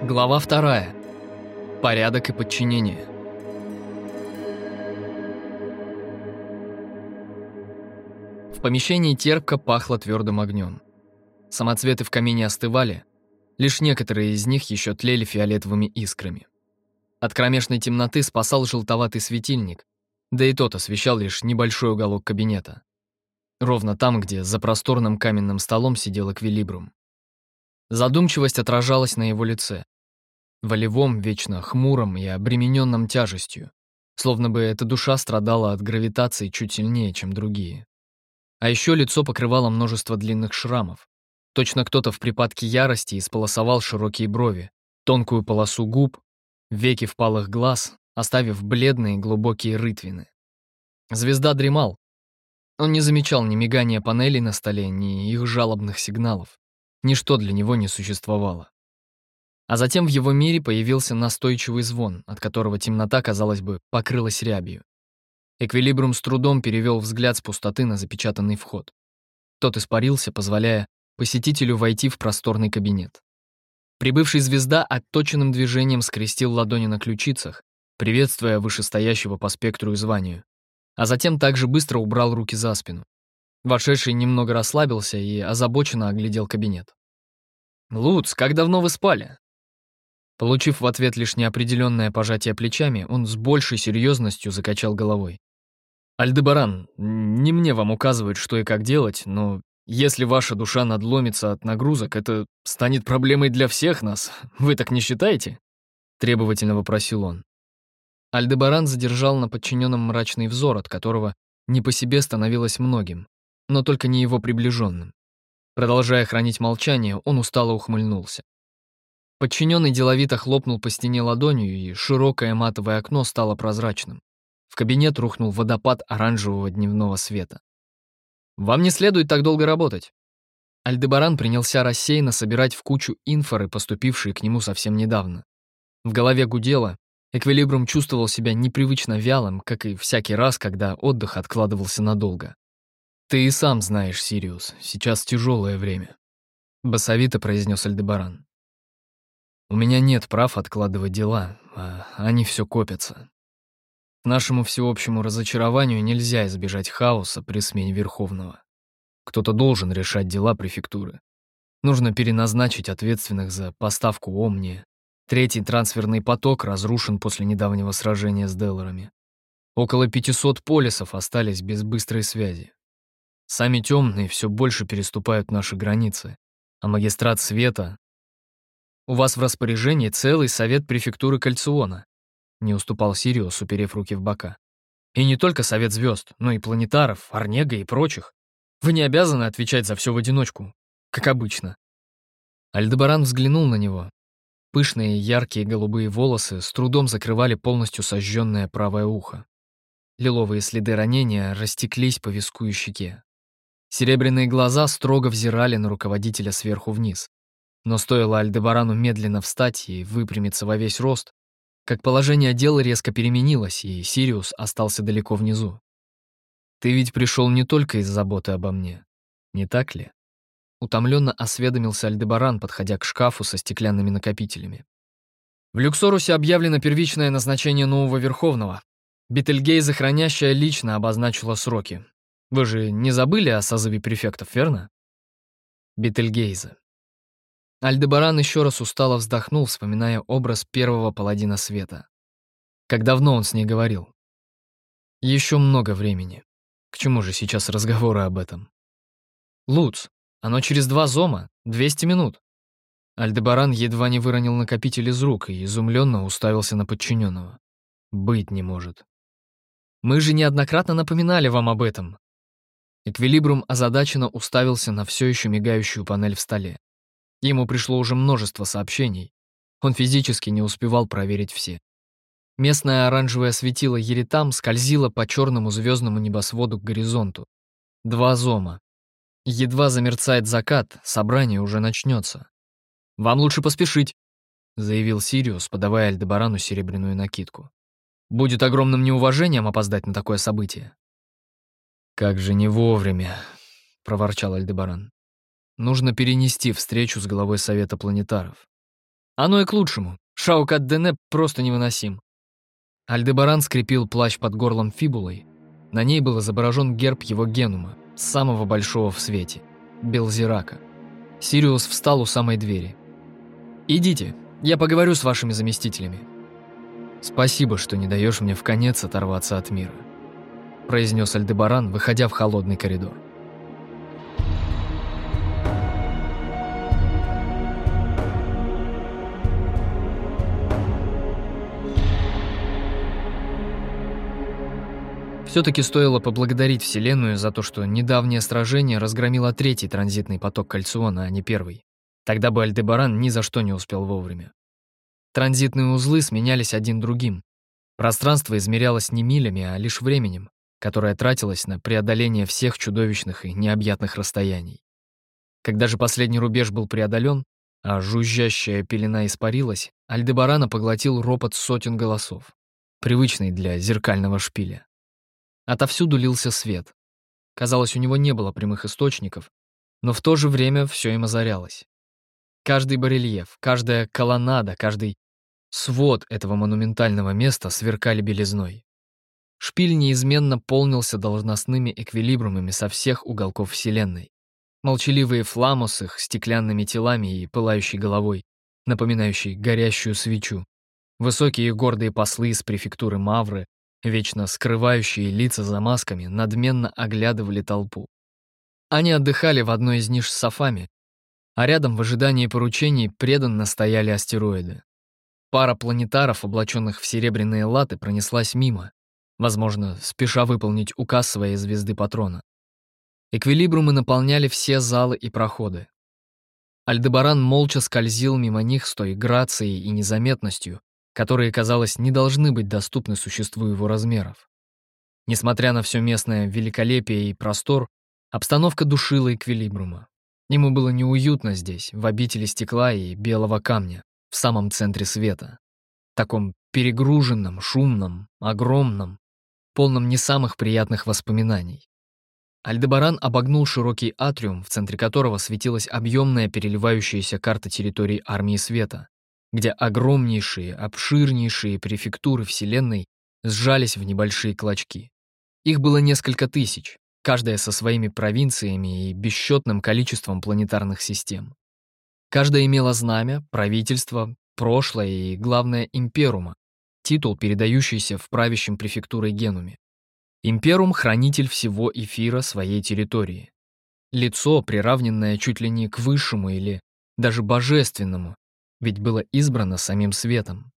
Глава вторая. Порядок и подчинение. В помещении терпко пахло твердым огнем. Самоцветы в камине остывали, лишь некоторые из них еще тлели фиолетовыми искрами. От кромешной темноты спасал желтоватый светильник, да и тот освещал лишь небольшой уголок кабинета. Ровно там, где за просторным каменным столом сидел эквилибрум. Задумчивость отражалась на его лице. Волевом, вечно хмуром и обремененном тяжестью. Словно бы эта душа страдала от гравитации чуть сильнее, чем другие. А еще лицо покрывало множество длинных шрамов. Точно кто-то в припадке ярости исполосовал широкие брови, тонкую полосу губ, веки впалых глаз, оставив бледные глубокие рытвины. Звезда дремал. Он не замечал ни мигания панелей на столе, ни их жалобных сигналов. Ничто для него не существовало. А затем в его мире появился настойчивый звон, от которого темнота, казалось бы, покрылась рябью. Эквилибрум с трудом перевел взгляд с пустоты на запечатанный вход. Тот испарился, позволяя посетителю войти в просторный кабинет. Прибывший звезда отточенным движением скрестил ладони на ключицах, приветствуя вышестоящего по спектру и званию, а затем также быстро убрал руки за спину. Вошедший немного расслабился и озабоченно оглядел кабинет. «Луц, как давно вы спали?» Получив в ответ лишь неопределенное пожатие плечами, он с большей серьезностью закачал головой. «Альдебаран, не мне вам указывать, что и как делать, но если ваша душа надломится от нагрузок, это станет проблемой для всех нас. Вы так не считаете?» Требовательно вопросил он. Альдебаран задержал на подчиненном мрачный взор, от которого не по себе становилось многим но только не его приближенным. Продолжая хранить молчание, он устало ухмыльнулся. Подчиненный деловито хлопнул по стене ладонью, и широкое матовое окно стало прозрачным. В кабинет рухнул водопад оранжевого дневного света. «Вам не следует так долго работать». Альдебаран принялся рассеянно собирать в кучу инфоры, поступившие к нему совсем недавно. В голове гудело, Эквилибрум чувствовал себя непривычно вялым, как и всякий раз, когда отдых откладывался надолго. «Ты и сам знаешь, Сириус, сейчас тяжелое время», — басовито произнес Альдебаран. «У меня нет прав откладывать дела, а они все копятся. К нашему всеобщему разочарованию нельзя избежать хаоса при смене Верховного. Кто-то должен решать дела префектуры. Нужно переназначить ответственных за поставку Омния. Третий трансферный поток разрушен после недавнего сражения с Делларами. Около 500 полисов остались без быстрой связи. Сами темные все больше переступают наши границы, а магистрат света... У вас в распоряжении целый совет префектуры Кальциона, не уступал Сириус, уперев руки в бока. И не только совет звезд, но и планетаров, Орнега и прочих. Вы не обязаны отвечать за все в одиночку, как обычно. Альдебаран взглянул на него. Пышные яркие голубые волосы с трудом закрывали полностью сожженное правое ухо. Лиловые следы ранения растеклись по виску и щеке. Серебряные глаза строго взирали на руководителя сверху вниз. Но стоило Альдебарану медленно встать и выпрямиться во весь рост, как положение дела резко переменилось, и Сириус остался далеко внизу. «Ты ведь пришел не только из заботы обо мне, не так ли?» Утомленно осведомился Альдебаран, подходя к шкафу со стеклянными накопителями. В Люксорусе объявлено первичное назначение нового Верховного. Бетельгейза, хранящая, лично обозначила сроки. Вы же не забыли о созыве префектов, верно? Бетельгейза. Альдебаран еще раз устало вздохнул, вспоминая образ первого паладина света. Как давно он с ней говорил. Еще много времени. К чему же сейчас разговоры об этом? Луц, оно через два зома, 200 минут. Альдебаран едва не выронил накопитель из рук и изумленно уставился на подчиненного. Быть не может. Мы же неоднократно напоминали вам об этом. Эквилибрум озадаченно уставился на все еще мигающую панель в столе. Ему пришло уже множество сообщений. Он физически не успевал проверить все. Местное оранжевое светило Еритам скользило по черному звездному небосводу к горизонту. Два зома. Едва замерцает закат, собрание уже начнется. «Вам лучше поспешить», — заявил Сириус, подавая Альдебарану серебряную накидку. «Будет огромным неуважением опоздать на такое событие». «Как же не вовремя», — проворчал Альдебаран. «Нужно перенести встречу с главой Совета планетаров. Оно и к лучшему. Шаукат Дене просто невыносим. Альдебаран скрепил плащ под горлом фибулой. На ней был изображен герб его генума, самого большого в свете — Белзирака. Сириус встал у самой двери. «Идите, я поговорю с вашими заместителями». «Спасибо, что не даешь мне в конец оторваться от мира», — произнес Альдебаран, выходя в холодный коридор. Все-таки стоило поблагодарить Вселенную за то, что недавнее сражение разгромило третий транзитный поток Кальциона, а не первый. Тогда бы Альдебаран ни за что не успел вовремя. Транзитные узлы сменялись один другим. Пространство измерялось не милями, а лишь временем, которое тратилось на преодоление всех чудовищных и необъятных расстояний. Когда же последний рубеж был преодолен, а жужжащая пелена испарилась, Альдебарана поглотил ропот сотен голосов, привычный для зеркального шпиля. Отовсюду лился свет. Казалось, у него не было прямых источников, но в то же время все им озарялось. Каждый барельеф, каждая колоннада, каждый свод этого монументального места сверкали белизной. Шпиль неизменно полнился должностными эквилибрумами со всех уголков Вселенной. Молчаливые фламу с стеклянными телами и пылающей головой, напоминающей горящую свечу. Высокие гордые послы из префектуры Мавры, вечно скрывающие лица за масками, надменно оглядывали толпу. Они отдыхали в одной из ниш с софами, а рядом в ожидании поручений преданно стояли астероиды. Пара планетаров, облаченных в серебряные латы, пронеслась мимо, возможно, спеша выполнить указ своей звезды патрона. Эквилибрумы наполняли все залы и проходы. Альдебаран молча скользил мимо них с той грацией и незаметностью, которые, казалось, не должны быть доступны существу его размеров. Несмотря на все местное великолепие и простор, обстановка душила эквилибрума. Ему было неуютно здесь, в обители стекла и белого камня, в самом центре света. Таком перегруженном, шумном, огромном, полном не самых приятных воспоминаний. Альдебаран обогнул широкий атриум, в центре которого светилась объемная переливающаяся карта территории Армии Света, где огромнейшие, обширнейшие префектуры Вселенной сжались в небольшие клочки. Их было несколько тысяч, каждая со своими провинциями и бесчетным количеством планетарных систем. Каждая имела знамя, правительство, прошлое и, главное, имперума, титул, передающийся в правящем префектурой Генуме. Имперум — хранитель всего эфира своей территории. Лицо, приравненное чуть ли не к высшему или даже божественному, ведь было избрано самим светом.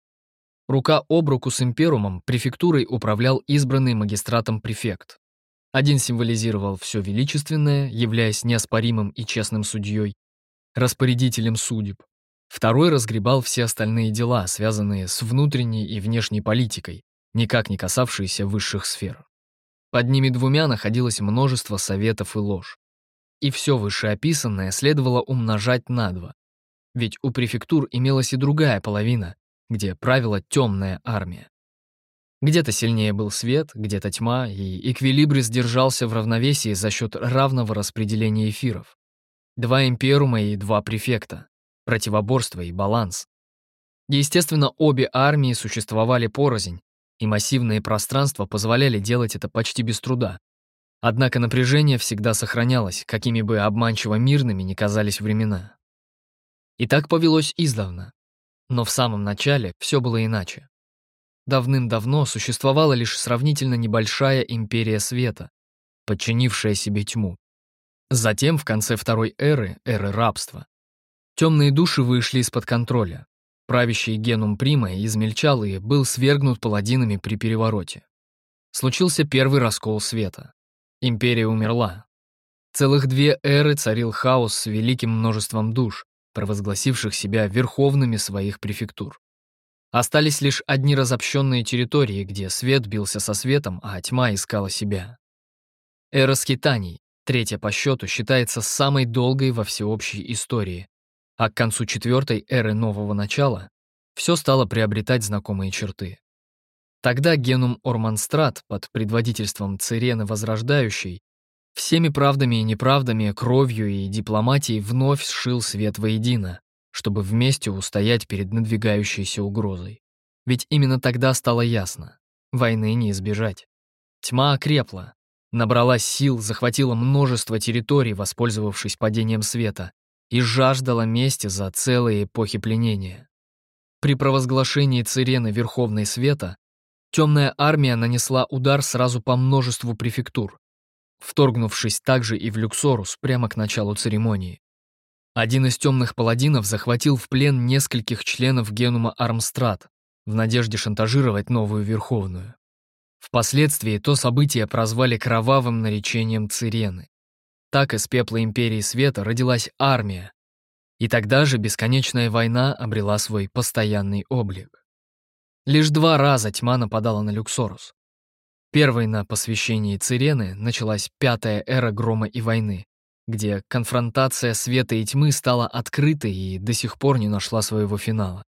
Рука об руку с имперумом префектурой управлял избранный магистратом префект. Один символизировал все величественное, являясь неоспоримым и честным судьей, распорядителем судеб. Второй разгребал все остальные дела, связанные с внутренней и внешней политикой, никак не касавшиеся высших сфер. Под ними двумя находилось множество советов и ложь. И все вышеописанное следовало умножать на два, ведь у префектур имелась и другая половина, где правила темная армия. Где-то сильнее был свет, где-то тьма, и Эквилибрис держался в равновесии за счет равного распределения эфиров. Два имперума и два префекта, противоборство и баланс. Естественно, обе армии существовали порознь, и массивные пространства позволяли делать это почти без труда. Однако напряжение всегда сохранялось, какими бы обманчиво мирными ни казались времена. И так повелось издавна. Но в самом начале все было иначе. Давным-давно существовала лишь сравнительно небольшая империя света, подчинившая себе тьму. Затем, в конце второй эры, эры рабства, темные души вышли из-под контроля. Правящий генум Прима измельчал и был свергнут паладинами при перевороте. Случился первый раскол света. Империя умерла. Целых две эры царил хаос с великим множеством душ, провозгласивших себя верховными своих префектур. Остались лишь одни разобщенные территории, где свет бился со светом, а тьма искала себя. Эра скитаний, третья по счету, считается самой долгой во всеобщей истории, а к концу четвертой эры нового начала все стало приобретать знакомые черты. Тогда генум Орманстрат под предводительством Цирены Возрождающей Всеми правдами и неправдами, кровью и дипломатией вновь сшил свет воедино, чтобы вместе устоять перед надвигающейся угрозой. Ведь именно тогда стало ясно — войны не избежать. Тьма окрепла, набралась сил, захватила множество территорий, воспользовавшись падением света, и жаждала мести за целые эпохи пленения. При провозглашении Цирены Верховной Света темная армия нанесла удар сразу по множеству префектур, вторгнувшись также и в Люксорус прямо к началу церемонии. Один из темных паладинов захватил в плен нескольких членов Генума Армстрат в надежде шантажировать новую Верховную. Впоследствии то событие прозвали кровавым наречением Цирены. Так из пепла Империи Света родилась армия, и тогда же бесконечная война обрела свой постоянный облик. Лишь два раза тьма нападала на Люксорус. Первой на посвящении Цирены началась пятая эра грома и войны, где конфронтация света и тьмы стала открытой и до сих пор не нашла своего финала.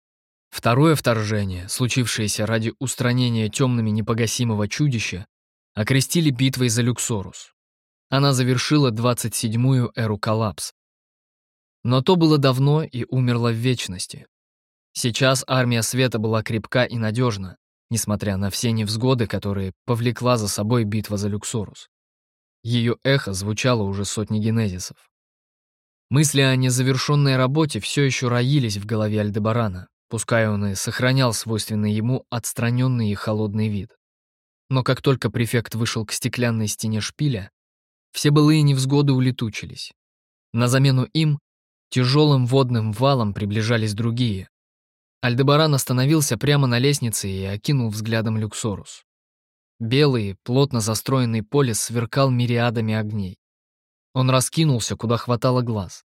Второе вторжение, случившееся ради устранения темными непогасимого чудища, окрестили битвой за Люксорус. Она завершила 27-ю эру коллапс. Но то было давно и умерло в вечности. Сейчас армия света была крепка и надежна, несмотря на все невзгоды, которые повлекла за собой битва за Люксорус. Ее эхо звучало уже сотни генезисов. Мысли о незавершенной работе все еще роились в голове Альдебарана, пускай он и сохранял свойственный ему отстраненный и холодный вид. Но как только префект вышел к стеклянной стене шпиля, все былые невзгоды улетучились. На замену им тяжелым водным валом приближались другие. Альдебаран остановился прямо на лестнице и окинул взглядом Люксорус. Белый, плотно застроенный полис сверкал мириадами огней. Он раскинулся, куда хватало глаз.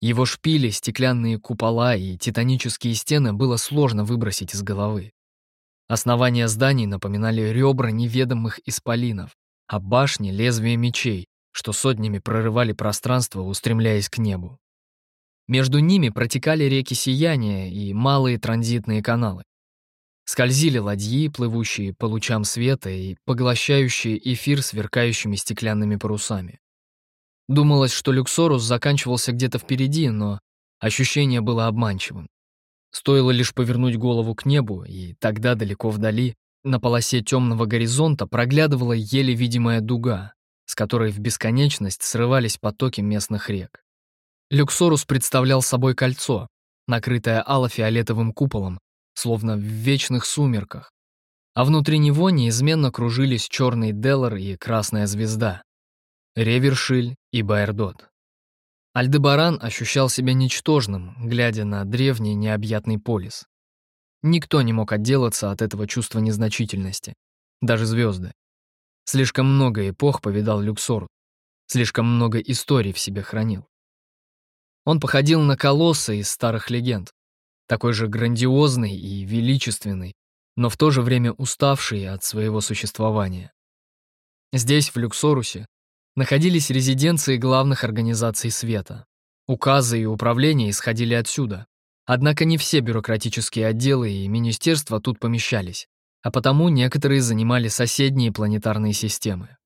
Его шпили, стеклянные купола и титанические стены было сложно выбросить из головы. Основания зданий напоминали ребра неведомых исполинов, а башни — лезвия мечей, что сотнями прорывали пространство, устремляясь к небу. Между ними протекали реки сияния и малые транзитные каналы. Скользили ладьи, плывущие по лучам света и поглощающие эфир сверкающими стеклянными парусами. Думалось, что Люксорус заканчивался где-то впереди, но ощущение было обманчивым. Стоило лишь повернуть голову к небу, и тогда далеко вдали, на полосе темного горизонта, проглядывала еле видимая дуга, с которой в бесконечность срывались потоки местных рек. Люксорус представлял собой кольцо, накрытое алло-фиолетовым куполом, словно в вечных сумерках, а внутри него неизменно кружились черный Деллар и красная звезда, Ревершиль и Байердот. Альдебаран ощущал себя ничтожным, глядя на древний необъятный полис. Никто не мог отделаться от этого чувства незначительности, даже звезды. Слишком много эпох повидал Люксор, слишком много историй в себе хранил. Он походил на колосса из старых легенд, такой же грандиозный и величественный, но в то же время уставший от своего существования. Здесь, в Люксорусе, находились резиденции главных организаций света. Указы и управления исходили отсюда. Однако не все бюрократические отделы и министерства тут помещались, а потому некоторые занимали соседние планетарные системы.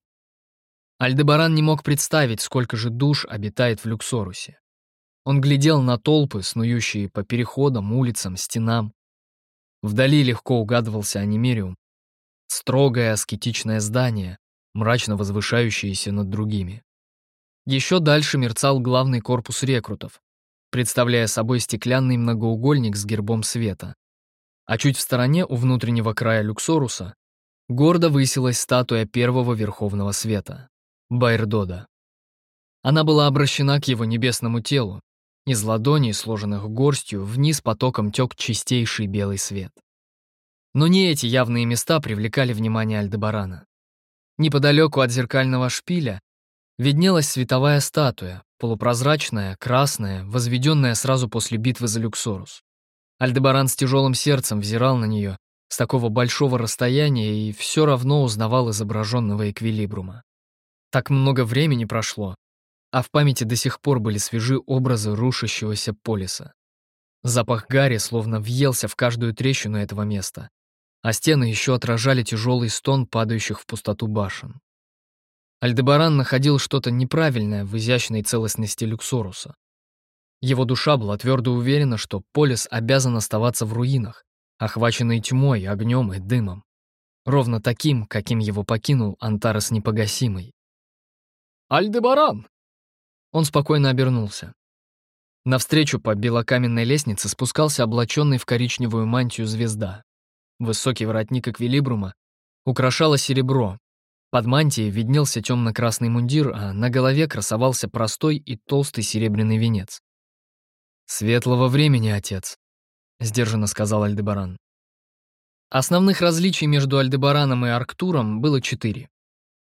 Альдебаран не мог представить, сколько же душ обитает в Люксорусе. Он глядел на толпы, снующие по переходам, улицам, стенам. Вдали легко угадывался анимериум. Строгое аскетичное здание, мрачно возвышающиеся над другими. Еще дальше мерцал главный корпус рекрутов, представляя собой стеклянный многоугольник с гербом света. А чуть в стороне, у внутреннего края Люксоруса, гордо высилась статуя первого Верховного Света — Байрдода. Она была обращена к его небесному телу, из ладоней, сложенных горстью, вниз потоком тек чистейший белый свет. Но не эти явные места привлекали внимание Альдебарана. Неподалеку от зеркального шпиля виднелась световая статуя, полупрозрачная, красная, возведенная сразу после битвы за Люксорус. Альдебаран с тяжелым сердцем взирал на нее с такого большого расстояния и все равно узнавал изображенного эквилибрума. Так много времени прошло, а в памяти до сих пор были свежи образы рушащегося полиса. Запах гари словно въелся в каждую трещину этого места, а стены еще отражали тяжелый стон падающих в пустоту башен. Альдебаран находил что-то неправильное в изящной целостности Люксоруса. Его душа была твердо уверена, что Полис обязан оставаться в руинах, охваченный тьмой, огнем и дымом. Ровно таким, каким его покинул Антарес Непогасимый. «Альдебаран!» Он спокойно обернулся. Навстречу по белокаменной лестнице спускался облаченный в коричневую мантию звезда. Высокий воротник эквилибрума украшало серебро. Под мантией виднелся темно-красный мундир, а на голове красовался простой и толстый серебряный венец. «Светлого времени, отец», — сдержанно сказал Альдебаран. Основных различий между Альдебараном и Арктуром было четыре.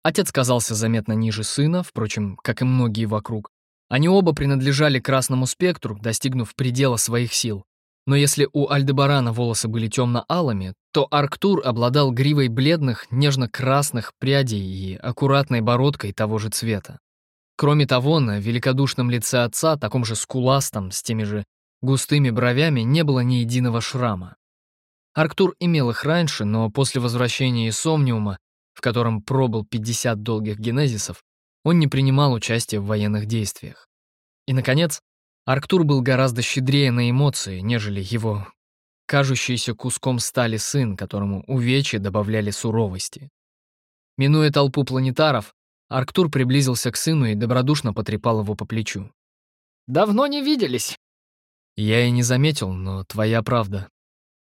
Отец казался заметно ниже сына, впрочем, как и многие вокруг. Они оба принадлежали красному спектру, достигнув предела своих сил. Но если у Альдебарана волосы были темно-алыми, то Арктур обладал гривой бледных, нежно-красных прядей и аккуратной бородкой того же цвета. Кроме того, на великодушном лице отца, таком же скуластом, с теми же густыми бровями, не было ни единого шрама. Арктур имел их раньше, но после возвращения из Сомниума, в котором пробыл 50 долгих генезисов, он не принимал участия в военных действиях. И, наконец, Арктур был гораздо щедрее на эмоции, нежели его кажущийся куском стали сын, которому увечья добавляли суровости. Минуя толпу планетаров, Арктур приблизился к сыну и добродушно потрепал его по плечу. «Давно не виделись». «Я и не заметил, но твоя правда».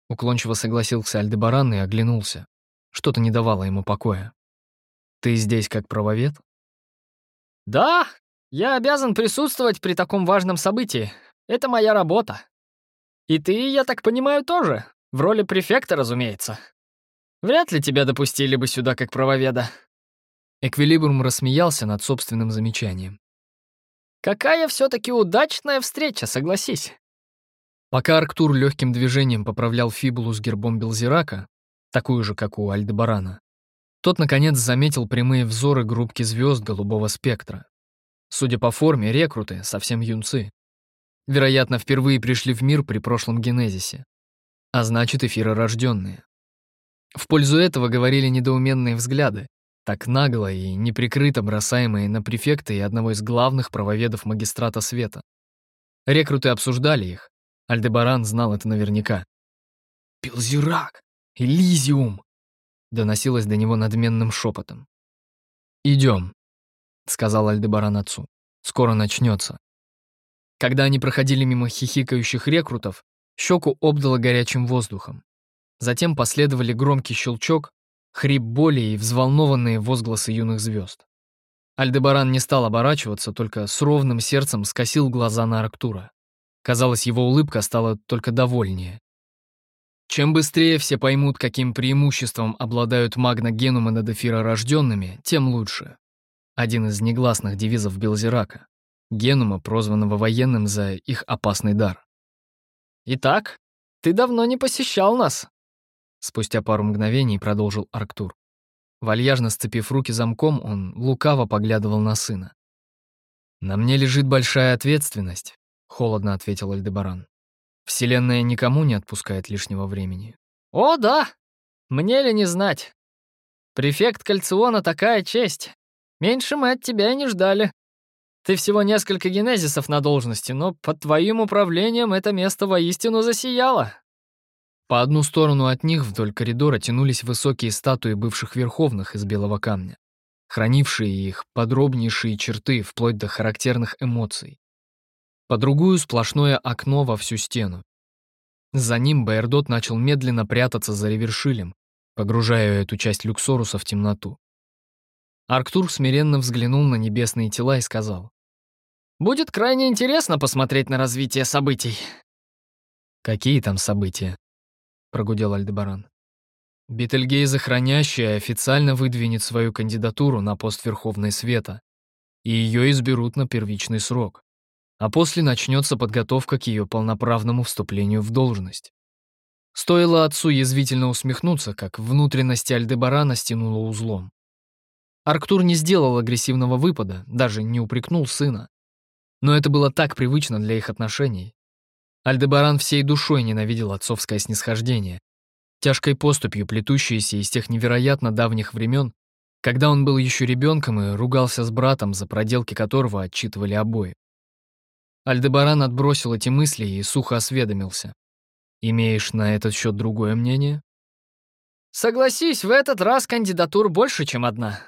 Уклончиво согласился Альдебаран и оглянулся. Что-то не давало ему покоя. «Ты здесь как правовед?» «Да, я обязан присутствовать при таком важном событии. Это моя работа. И ты, я так понимаю, тоже. В роли префекта, разумеется. Вряд ли тебя допустили бы сюда как правоведа». Эквилибрум рассмеялся над собственным замечанием. «Какая все-таки удачная встреча, согласись». Пока Арктур легким движением поправлял фибулу с гербом Белзирака, такую же, как у Альдебарана, тот, наконец, заметил прямые взоры группки звезд голубого спектра. Судя по форме, рекруты, совсем юнцы. Вероятно, впервые пришли в мир при прошлом генезисе. А значит, эфиророжденные. В пользу этого говорили недоуменные взгляды, так нагло и неприкрыто бросаемые на префекта и одного из главных правоведов магистрата света. Рекруты обсуждали их. Альдебаран знал это наверняка. «Пилзирак! Элизиум!» Доносилось до него надменным шепотом. «Идем», — сказал Альдебаран отцу. «Скоро начнется». Когда они проходили мимо хихикающих рекрутов, щеку обдало горячим воздухом. Затем последовали громкий щелчок, хрип боли и взволнованные возгласы юных звезд. Альдебаран не стал оборачиваться, только с ровным сердцем скосил глаза на Арктура. Казалось, его улыбка стала только довольнее. Чем быстрее все поймут, каким преимуществом обладают магногенумы над эфиророжденными, тем лучше. Один из негласных девизов Белзирака. Генума, прозванного военным за их опасный дар. «Итак, ты давно не посещал нас», — спустя пару мгновений продолжил Арктур. Вальяжно сцепив руки замком, он лукаво поглядывал на сына. «На мне лежит большая ответственность», — холодно ответил Альдебаран. Вселенная никому не отпускает лишнего времени. О, да! Мне ли не знать? Префект Кальциона такая честь. Меньше мы от тебя и не ждали. Ты всего несколько генезисов на должности, но под твоим управлением это место воистину засияло. По одну сторону от них вдоль коридора тянулись высокие статуи бывших верховных из белого камня, хранившие их подробнейшие черты вплоть до характерных эмоций по другую сплошное окно во всю стену. За ним Байердот начал медленно прятаться за ревершилем, погружая эту часть Люксоруса в темноту. Арктур смиренно взглянул на небесные тела и сказал. «Будет крайне интересно посмотреть на развитие событий». «Какие там события?» — прогудел Альдебаран. Бетельгейза Хранящая официально выдвинет свою кандидатуру на пост Верховной Света, и ее изберут на первичный срок а после начнется подготовка к ее полноправному вступлению в должность. Стоило отцу язвительно усмехнуться, как внутренности Альдебарана стянуло узлом. Арктур не сделал агрессивного выпада, даже не упрекнул сына. Но это было так привычно для их отношений. Альдебаран всей душой ненавидел отцовское снисхождение, тяжкой поступью плетущееся из тех невероятно давних времен, когда он был еще ребенком и ругался с братом, за проделки которого отчитывали обои. Альдебаран отбросил эти мысли и сухо осведомился. «Имеешь на этот счет другое мнение?» «Согласись, в этот раз кандидатур больше, чем одна».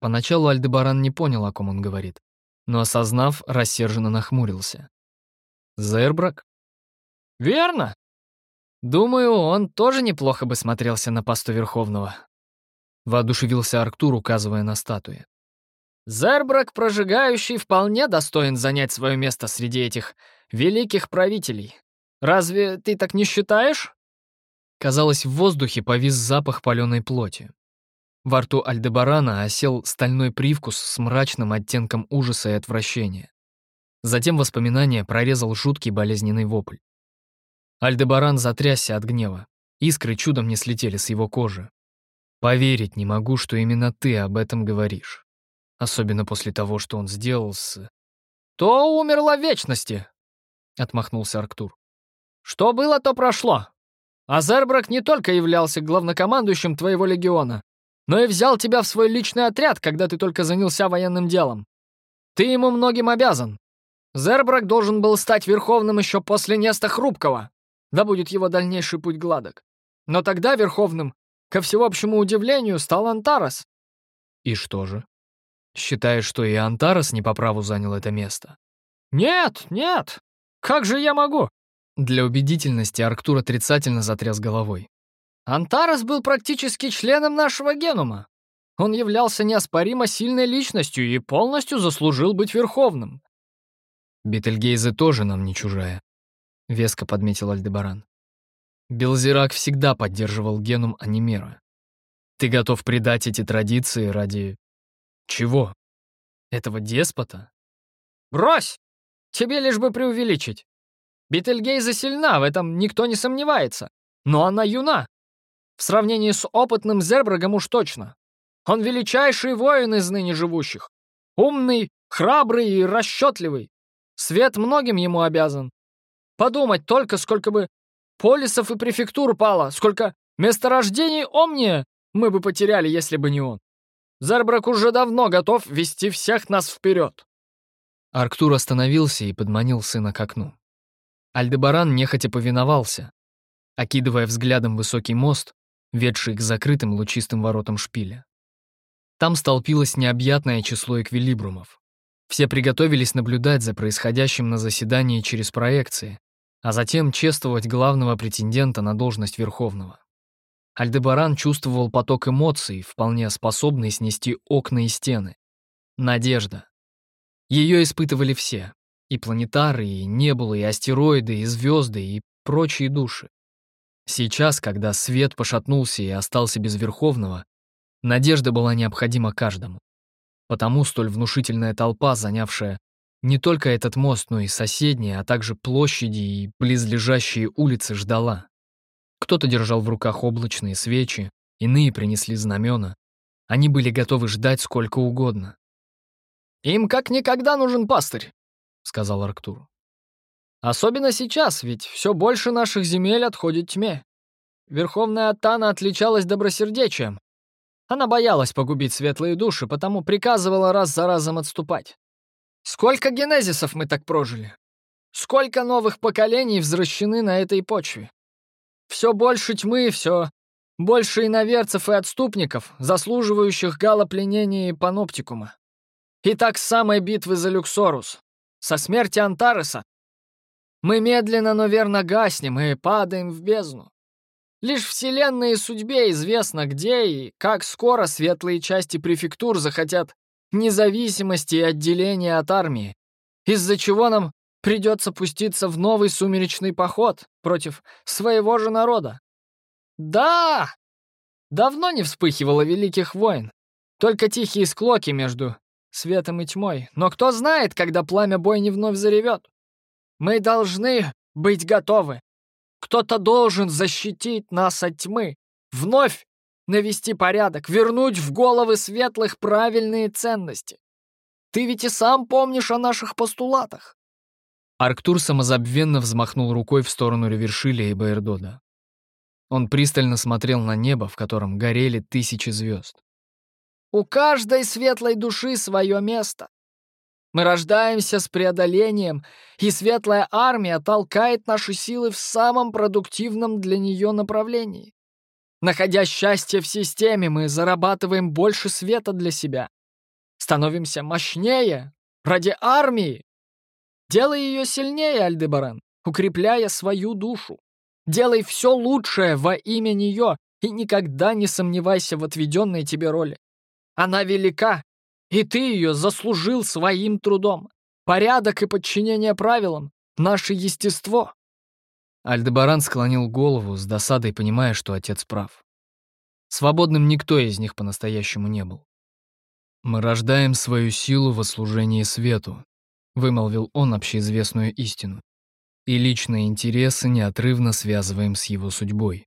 Поначалу Альдебаран не понял, о ком он говорит, но, осознав, рассерженно нахмурился. «Зербрак?» «Верно. Думаю, он тоже неплохо бы смотрелся на посту Верховного». Воодушевился Арктур, указывая на статуи. Зербрак Прожигающий вполне достоин занять свое место среди этих великих правителей. Разве ты так не считаешь?» Казалось, в воздухе повис запах паленой плоти. Во рту Альдебарана осел стальной привкус с мрачным оттенком ужаса и отвращения. Затем воспоминание прорезал жуткий болезненный вопль. Альдебаран затрясся от гнева. Искры чудом не слетели с его кожи. «Поверить не могу, что именно ты об этом говоришь». Особенно после того, что он сделал с... «То умерло в вечности!» — отмахнулся Арктур. «Что было, то прошло. Азербрак не только являлся главнокомандующим твоего легиона, но и взял тебя в свой личный отряд, когда ты только занялся военным делом. Ты ему многим обязан. Зербрак должен был стать верховным еще после Неста Хрупкого, да будет его дальнейший путь гладок. Но тогда верховным, ко всеобщему удивлению, стал Антарас. И что же? Считаешь, что и Антарес не по праву занял это место? Нет, нет. Как же я могу? Для убедительности Арктур отрицательно затряс головой. Антарес был практически членом нашего генума. Он являлся неоспоримо сильной личностью и полностью заслужил быть верховным. Бетельгейзе тоже нам не чужая, — веско подметил Альдебаран. Белзирак всегда поддерживал генум Анимера. Ты готов предать эти традиции ради чего? Этого деспота? Брось! Тебе лишь бы преувеличить. Бетельгейза сильна, в этом никто не сомневается. Но она юна. В сравнении с опытным Зербрагом уж точно. Он величайший воин из ныне живущих. Умный, храбрый и расчетливый. Свет многим ему обязан. Подумать только, сколько бы полисов и префектур пало, сколько месторождений Омния мы бы потеряли, если бы не он. Зарбрак уже давно готов вести всех нас вперед. Арктур остановился и подманил сына к окну. Альдебаран нехотя повиновался, окидывая взглядом высокий мост, ведший к закрытым лучистым воротам шпиля. Там столпилось необъятное число эквилибрумов. Все приготовились наблюдать за происходящим на заседании через проекции, а затем чествовать главного претендента на должность Верховного. Альдебаран чувствовал поток эмоций, вполне способный снести окна и стены. Надежда. Ее испытывали все. И планетары, и небулы, и астероиды, и звезды, и прочие души. Сейчас, когда свет пошатнулся и остался без Верховного, надежда была необходима каждому. Потому столь внушительная толпа, занявшая не только этот мост, но и соседние, а также площади и близлежащие улицы, ждала. Кто-то держал в руках облачные свечи, иные принесли знамена. Они были готовы ждать сколько угодно. «Им как никогда нужен пастырь», — сказал Арктур. «Особенно сейчас, ведь все больше наших земель отходит тьме. Верховная Атана отличалась добросердечием. Она боялась погубить светлые души, потому приказывала раз за разом отступать. Сколько генезисов мы так прожили? Сколько новых поколений взращены на этой почве? Все больше тьмы, все больше иноверцев и отступников, заслуживающих галопленения и паноптикума. И так с самой битвы за Люксорус, со смерти Антареса, мы медленно, но верно гаснем и падаем в бездну. Лишь Вселенной и судьбе известно, где и как скоро светлые части префектур захотят независимости и отделения от армии, из-за чего нам Придется пуститься в новый сумеречный поход против своего же народа. Да! Давно не вспыхивало великих войн. Только тихие склоки между светом и тьмой. Но кто знает, когда пламя бойни вновь заревет? Мы должны быть готовы. Кто-то должен защитить нас от тьмы. Вновь навести порядок, вернуть в головы светлых правильные ценности. Ты ведь и сам помнишь о наших постулатах. Арктур самозабвенно взмахнул рукой в сторону Ревершиля и Баэрдода. Он пристально смотрел на небо, в котором горели тысячи звезд. «У каждой светлой души свое место. Мы рождаемся с преодолением, и светлая армия толкает наши силы в самом продуктивном для нее направлении. Находя счастье в системе, мы зарабатываем больше света для себя. Становимся мощнее ради армии. Делай ее сильнее, Альдебаран, укрепляя свою душу. Делай все лучшее во имя нее и никогда не сомневайся в отведенной тебе роли. Она велика, и ты ее заслужил своим трудом. Порядок и подчинение правилам — наше естество. Альдебаран склонил голову с досадой, понимая, что отец прав. Свободным никто из них по-настоящему не был. «Мы рождаем свою силу во служении свету», — вымолвил он общеизвестную истину. «И личные интересы неотрывно связываем с его судьбой».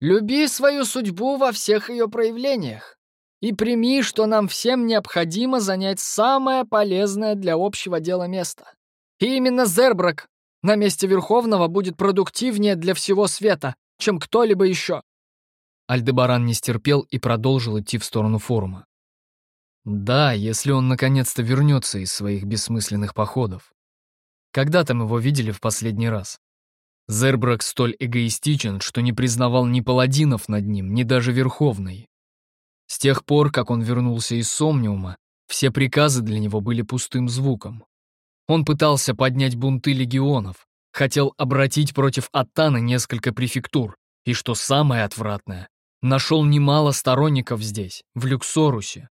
«Люби свою судьбу во всех ее проявлениях и прими, что нам всем необходимо занять самое полезное для общего дела место. И именно Зербрак на месте Верховного будет продуктивнее для всего света, чем кто-либо еще. Альдебаран не стерпел и продолжил идти в сторону форума. Да, если он наконец-то вернется из своих бессмысленных походов. Когда там его видели в последний раз? Зербрак столь эгоистичен, что не признавал ни паладинов над ним, ни даже Верховной. С тех пор, как он вернулся из Сомниума, все приказы для него были пустым звуком. Он пытался поднять бунты легионов, хотел обратить против Аттана несколько префектур, и, что самое отвратное, нашел немало сторонников здесь, в Люксорусе.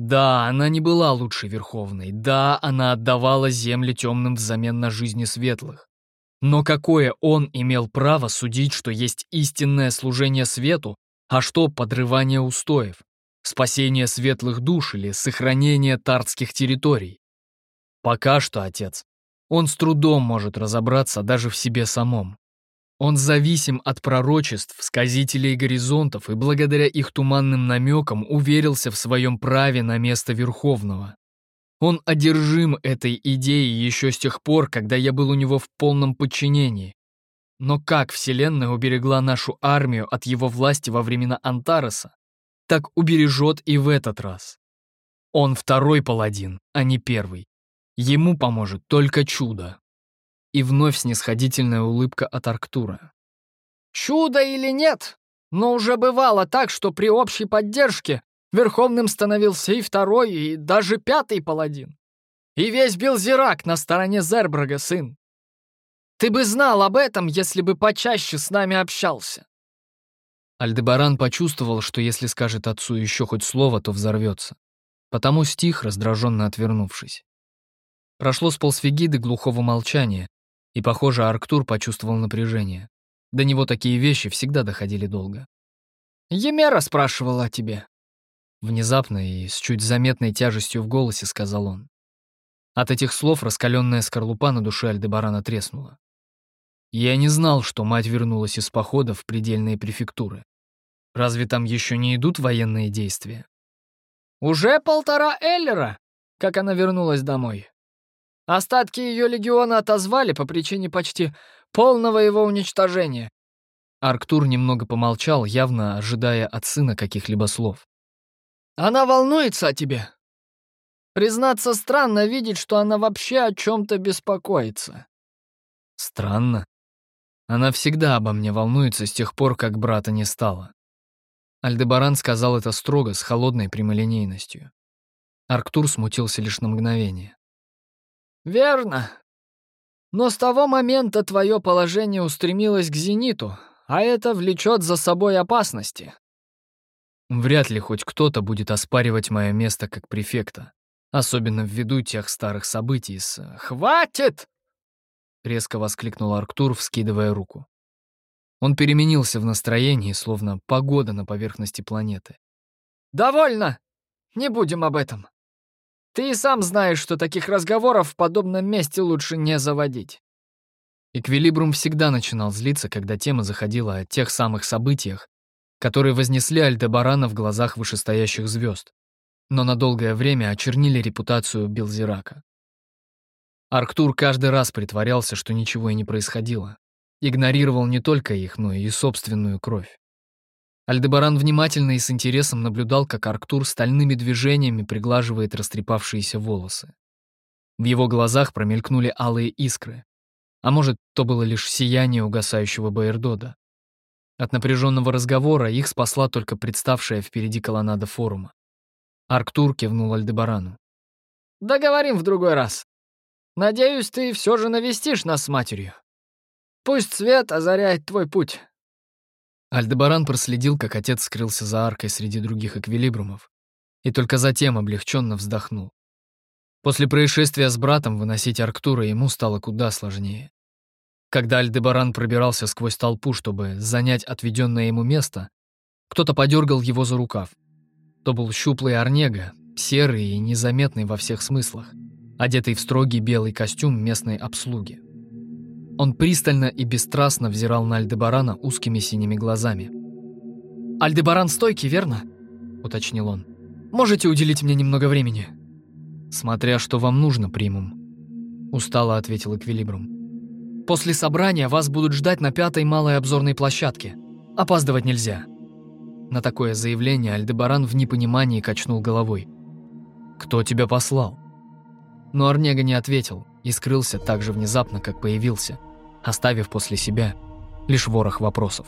Да, она не была лучшей Верховной, да, она отдавала земли темным взамен на жизни светлых. Но какое он имел право судить, что есть истинное служение свету, а что подрывание устоев, спасение светлых душ или сохранение тартских территорий? Пока что, отец, он с трудом может разобраться даже в себе самом. Он зависим от пророчеств, сказителей горизонтов, и благодаря их туманным намекам уверился в своем праве на место Верховного. Он одержим этой идеей еще с тех пор, когда я был у него в полном подчинении. Но как Вселенная уберегла нашу армию от его власти во времена Антареса, так убережет и в этот раз. Он второй паладин, а не первый. Ему поможет только чудо. И вновь снисходительная улыбка от Арктура. Чудо или нет, но уже бывало так, что при общей поддержке Верховным становился и второй, и даже пятый паладин. И весь Белзирак на стороне Зербрага, сын. Ты бы знал об этом, если бы почаще с нами общался. Альдебаран почувствовал, что если скажет отцу еще хоть слово, то взорвется. Потому стих, раздраженно отвернувшись. Прошло с полсфигиды глухого молчания, и, похоже, Арктур почувствовал напряжение. До него такие вещи всегда доходили долго. «Емера спрашивала о тебе». Внезапно и с чуть заметной тяжестью в голосе сказал он. От этих слов раскаленная скорлупа на душе Альдебарана треснула. Я не знал, что мать вернулась из похода в предельные префектуры. Разве там еще не идут военные действия? Уже полтора Эллера, как она вернулась домой. Остатки ее легиона отозвали по причине почти полного его уничтожения. Арктур немного помолчал, явно ожидая от сына каких-либо слов. «Она волнуется о тебе. Признаться, странно видеть, что она вообще о чем-то беспокоится». «Странно. Она всегда обо мне волнуется с тех пор, как брата не стало». Альдебаран сказал это строго, с холодной прямолинейностью. Арктур смутился лишь на мгновение. «Верно. Но с того момента твое положение устремилось к зениту, а это влечет за собой опасности». Вряд ли хоть кто-то будет оспаривать мое место как префекта, особенно ввиду тех старых событий с... «Хватит!» — резко воскликнул Арктур, вскидывая руку. Он переменился в настроении, словно погода на поверхности планеты. «Довольно! Не будем об этом. Ты и сам знаешь, что таких разговоров в подобном месте лучше не заводить. Эквилибрум всегда начинал злиться, когда тема заходила о тех самых событиях, которые вознесли Альдебарана в глазах вышестоящих звезд, но на долгое время очернили репутацию Белзирака. Арктур каждый раз притворялся, что ничего и не происходило, игнорировал не только их, но и собственную кровь. Альдебаран внимательно и с интересом наблюдал, как Арктур стальными движениями приглаживает растрепавшиеся волосы. В его глазах промелькнули алые искры. А может, то было лишь сияние угасающего Байердода. От напряженного разговора их спасла только представшая впереди колоннада форума. Арктур кивнул Альдебарану. «Договорим в другой раз. Надеюсь, ты все же навестишь нас с матерью. Пусть свет озаряет твой путь». Альдебаран проследил, как отец скрылся за аркой среди других эквилибрумов, и только затем облегченно вздохнул. После происшествия с братом выносить Арктура ему стало куда сложнее. Когда Альдебаран пробирался сквозь толпу, чтобы занять отведенное ему место, кто-то подергал его за рукав. То был щуплый Орнега, серый и незаметный во всех смыслах, одетый в строгий белый костюм местной обслуги. Он пристально и бесстрастно взирал на Альдебарана узкими синими глазами. «Альдебаран стойкий, верно?» — уточнил он. «Можете уделить мне немного времени?» «Смотря что вам нужно, примум», — устало ответил Эквилибрум. «После собрания вас будут ждать на пятой малой обзорной площадке. Опаздывать нельзя». На такое заявление Альдебаран в непонимании качнул головой. «Кто тебя послал?» Но Арнега не ответил и скрылся так же внезапно, как появился, оставив после себя лишь ворох вопросов.